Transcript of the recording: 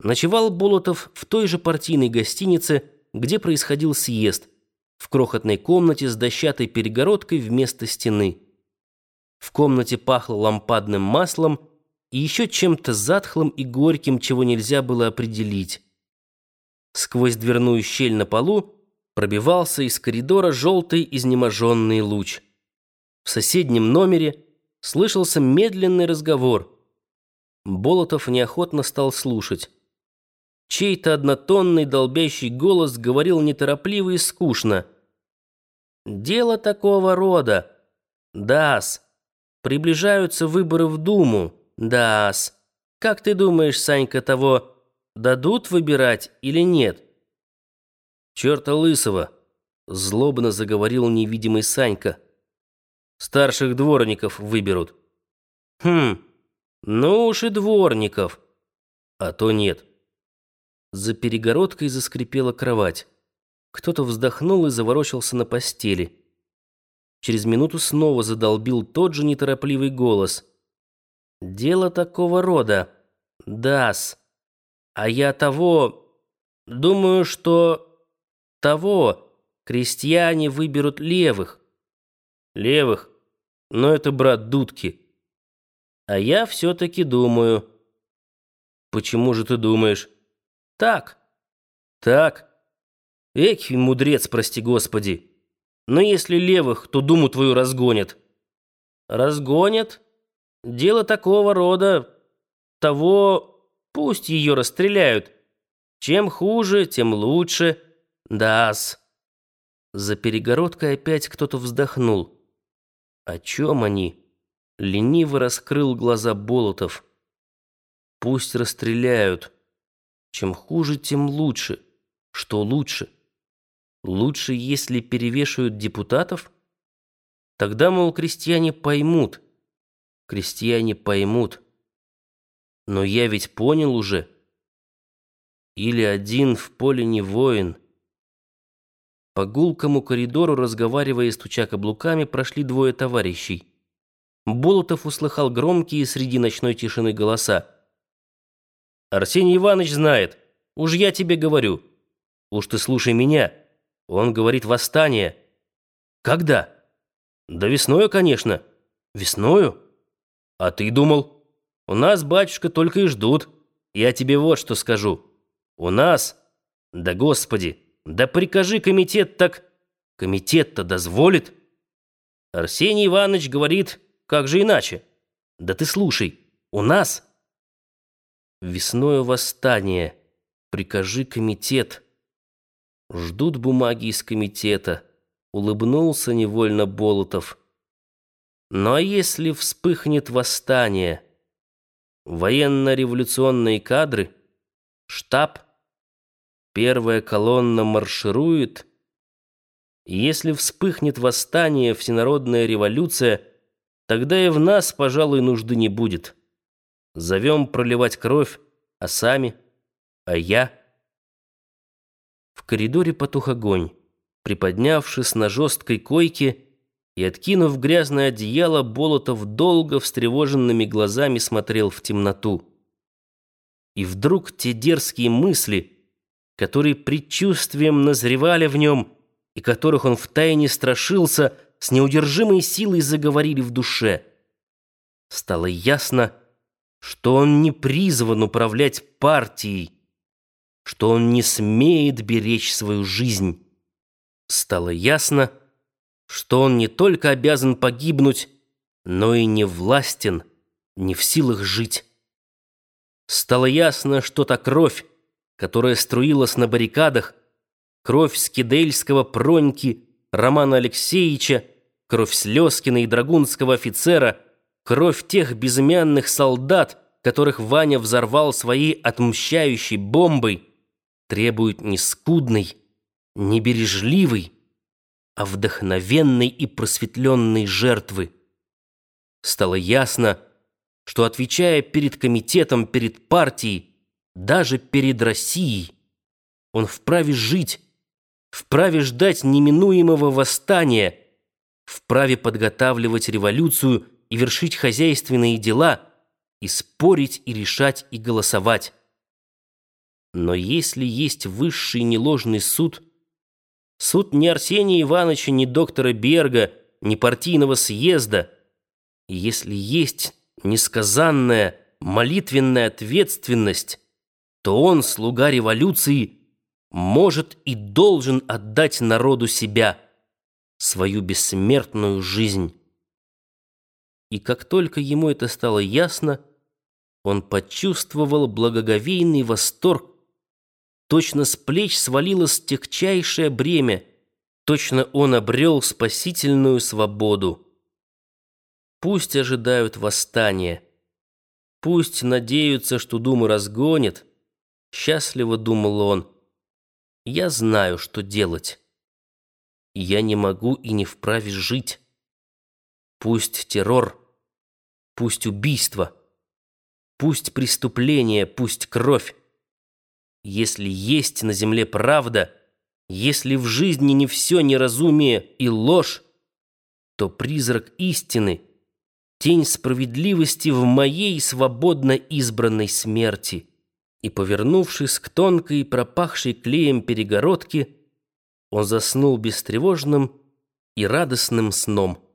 Ночевал Болотов в той же партийной гостинице, где происходил съезд, в крохотной комнате с дощатой перегородкой вместо стены. В комнате пахло лампадным маслом и еще чем-то затхлым и горьким, чего нельзя было определить. Сквозь дверную щель на полу пробивался из коридора желтый изнеможенный луч. В соседнем номере слышался медленный разговор. Болотов неохотно стал слушать. Чей-то однотонный долбящий голос говорил неторопливо и скучно. «Дело такого рода. Дас. Приближаются выборы в Думу. Дас. Как ты думаешь, Санька, того дадут выбирать или нет?» «Черта лысого!» — злобно заговорил невидимый Санька. «Старших дворников выберут». «Хм, ну уж и дворников. А то нет». За перегородкой заскрипела кровать. Кто-то вздохнул и заворочился на постели. Через минуту снова задолбил тот же неторопливый голос. «Дело такого рода. Дас. А я того... Думаю, что... Того... Крестьяне выберут левых». «Левых? Но это брат Дудки». «А я все-таки думаю». «Почему же ты думаешь?» Так. Так. Эки, мудрец, прости господи. Но если левых, то думу твою разгонят. Разгонят? Дело такого рода. Того, пусть ее расстреляют. Чем хуже, тем лучше. Дас. За перегородкой опять кто-то вздохнул. О чем они? Лениво раскрыл глаза Болотов. Пусть расстреляют. Чем хуже, тем лучше. Что лучше? Лучше, если перевешивают депутатов? Тогда, мол, крестьяне поймут. Крестьяне поймут. Но я ведь понял уже. Или один в поле не воин. По гулкому коридору, разговаривая и стуча каблуками, прошли двое товарищей. Болотов услыхал громкие среди ночной тишины голоса. Арсений Иванович знает. Уж я тебе говорю. Уж ты слушай меня. Он говорит восстание. Когда? Да весною, конечно. Весною? А ты думал? У нас, батюшка, только и ждут. Я тебе вот что скажу. У нас... Да господи, да прикажи комитет так... Комитет-то дозволит. Арсений Иванович говорит, как же иначе? Да ты слушай, у нас... Весною восстание. Прикажи комитет. Ждут бумаги из комитета. Улыбнулся невольно Болотов. Ну а если вспыхнет восстание? Военно-революционные кадры? Штаб? Первая колонна марширует? Если вспыхнет восстание, всенародная революция, тогда и в нас, пожалуй, нужды не будет. Зовем проливать кровь, а сами, а я. В коридоре потух огонь. Приподнявшись на жесткой койке и откинув грязное одеяло, Болотов долго встревоженными глазами смотрел в темноту. И вдруг те дерзкие мысли, которые предчувствием назревали в нем и которых он втайне страшился, с неудержимой силой заговорили в душе. Стало ясно, что он не призван управлять партией, что он не смеет беречь свою жизнь. Стало ясно, что он не только обязан погибнуть, но и не властен, не в силах жить. Стало ясно, что та кровь, которая струилась на баррикадах, кровь Скидельского Проньки, Романа Алексеевича, кровь Слезкина и драгунского офицера — Кровь тех безымянных солдат, которых Ваня взорвал своей отмщающей бомбой, требует не скудной, не бережливой, а вдохновенной и просветленной жертвы. Стало ясно, что, отвечая перед комитетом, перед партией, даже перед Россией, он вправе жить, вправе ждать неминуемого восстания, вправе подготавливать революцию – и вершить хозяйственные дела, и спорить, и решать, и голосовать. Но если есть высший неложный суд, суд не Арсения Ивановича, не доктора Берга, не партийного съезда, если есть несказанная молитвенная ответственность, то он, слуга революции, может и должен отдать народу себя, свою бессмертную жизнь. И как только ему это стало ясно, он почувствовал благоговейный восторг, точно с плеч свалилось тягчайшее бремя, точно он обрел спасительную свободу. Пусть ожидают восстания, пусть надеются, что Дума разгонит, счастливо думал он. Я знаю, что делать. Я не могу и не вправе жить. Пусть террор, пусть убийство, пусть преступление, пусть кровь. Если есть на земле правда, если в жизни не все неразумие и ложь, то призрак истины, тень справедливости в моей свободно избранной смерти. И, повернувшись к тонкой, пропахшей клеем перегородке, он заснул бестревожным и радостным сном.